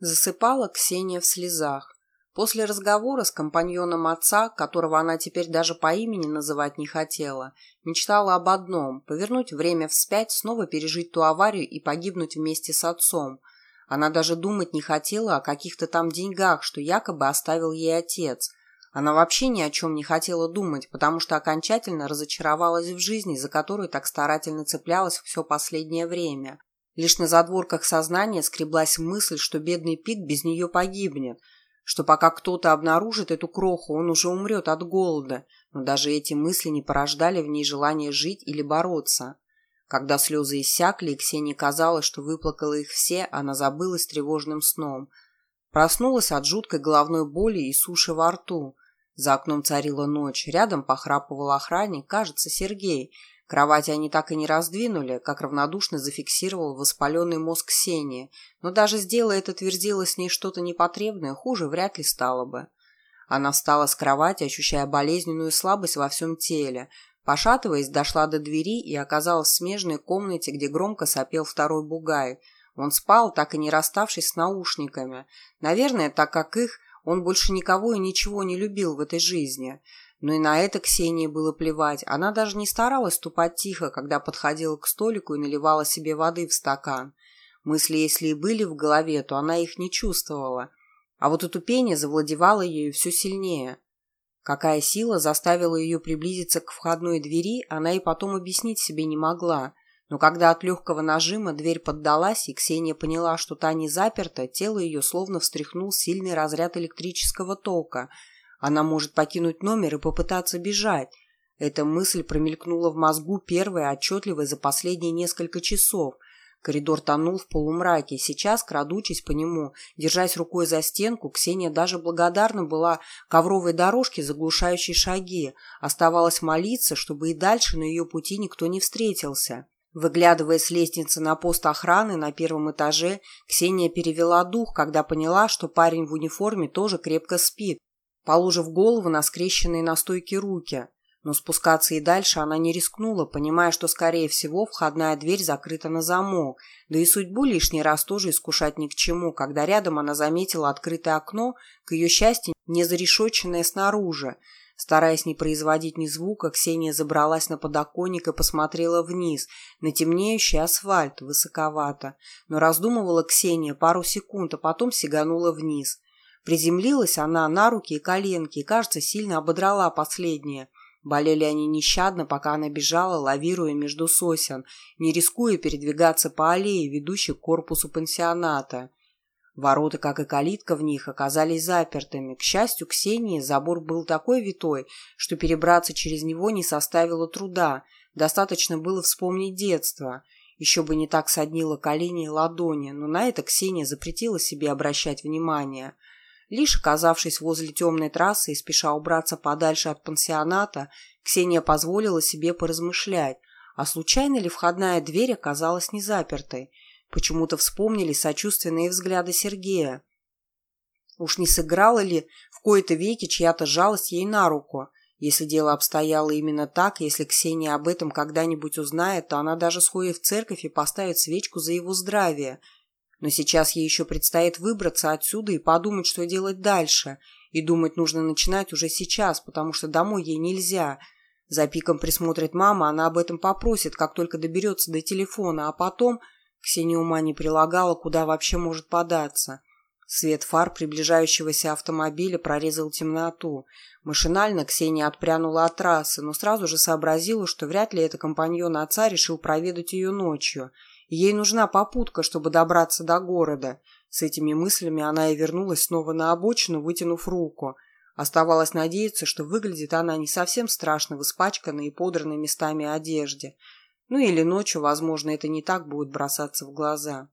Засыпала Ксения в слезах. После разговора с компаньоном отца, которого она теперь даже по имени называть не хотела, мечтала об одном – повернуть время вспять, снова пережить ту аварию и погибнуть вместе с отцом. Она даже думать не хотела о каких-то там деньгах, что якобы оставил ей отец. Она вообще ни о чем не хотела думать, потому что окончательно разочаровалась в жизни, за которую так старательно цеплялась все последнее время. Лишь на задворках сознания скреблась мысль, что бедный Пит без нее погибнет, что пока кто-то обнаружит эту кроху, он уже умрет от голода, но даже эти мысли не порождали в ней желания жить или бороться. Когда слезы иссякли, и Ксении казалось, что выплакала их все, она забылась тревожным сном. Проснулась от жуткой головной боли и суши во рту. За окном царила ночь, рядом похрапывал охранник, кажется, Сергей – Кровати они так и не раздвинули, как равнодушно зафиксировал воспаленный мозг Ксении, но даже сделая это, твердила с ней что-то непотребное, хуже вряд ли стало бы. Она встала с кровати, ощущая болезненную слабость во всем теле. Пошатываясь, дошла до двери и оказалась в смежной комнате, где громко сопел второй бугай. Он спал, так и не расставшись с наушниками. Наверное, так как их, он больше никого и ничего не любил в этой жизни. Но и на это Ксении было плевать. Она даже не старалась ступать тихо, когда подходила к столику и наливала себе воды в стакан. Мысли, если и были в голове, то она их не чувствовала. А вот утупение завладевало ею все сильнее. Какая сила заставила ее приблизиться к входной двери, она и потом объяснить себе не могла. Но когда от легкого нажима дверь поддалась, и Ксения поняла, что та не заперта, тело ее словно встряхнул сильный разряд электрического тока – она может покинуть номер и попытаться бежать. Эта мысль промелькнула в мозгу первая отчетливая за последние несколько часов. Коридор тонул в полумраке. Сейчас, крадучись по нему, держась рукой за стенку, Ксения даже благодарна была ковровой дорожке, заглушающей шаги. Оставалось молиться, чтобы и дальше на ее пути никто не встретился. Выглядывая с лестницы на пост охраны на первом этаже, Ксения перевела дух, когда поняла, что парень в униформе тоже крепко спит положив голову на скрещенные на стойке руки. Но спускаться и дальше она не рискнула, понимая, что, скорее всего, входная дверь закрыта на замок, да и судьбу лишний раз тоже искушать ни к чему, когда рядом она заметила открытое окно, к ее счастью, не зарешоченное снаружи. Стараясь не производить ни звука, Ксения забралась на подоконник и посмотрела вниз, на темнеющий асфальт, высоковато. Но раздумывала Ксения пару секунд, а потом сиганула вниз. Приземлилась она на руки и коленки и, кажется, сильно ободрала последние. Болели они нещадно, пока она бежала, лавируя между сосен, не рискуя передвигаться по аллее, ведущей к корпусу пансионата. Ворота, как и калитка в них, оказались запертыми. К счастью, Ксении забор был такой витой, что перебраться через него не составило труда. Достаточно было вспомнить детство. Еще бы не так соднило колени и ладони, но на это Ксения запретила себе обращать внимание – Лишь оказавшись возле темной трассы и спеша убраться подальше от пансионата, Ксения позволила себе поразмышлять, а случайно ли входная дверь оказалась не запертой. Почему-то вспомнили сочувственные взгляды Сергея. Уж не сыграла ли в кои-то веки чья-то жалость ей на руку? Если дело обстояло именно так, если Ксения об этом когда-нибудь узнает, то она даже сходит в церковь и поставит свечку за его здравие – но сейчас ей еще предстоит выбраться отсюда и подумать, что делать дальше. И думать нужно начинать уже сейчас, потому что домой ей нельзя. За пиком присмотрит мама, она об этом попросит, как только доберется до телефона, а потом... Ксения ума не прилагала, куда вообще может податься. Свет фар приближающегося автомобиля прорезал темноту. Машинально Ксения отпрянула от трассы, но сразу же сообразила, что вряд ли это компаньон отца решил проведать ее ночью – Ей нужна попутка, чтобы добраться до города. С этими мыслями она и вернулась снова на обочину, вытянув руку. Оставалось надеяться, что выглядит она не совсем страшно в испачканной и подранной местами одежде. Ну или ночью, возможно, это не так будет бросаться в глаза.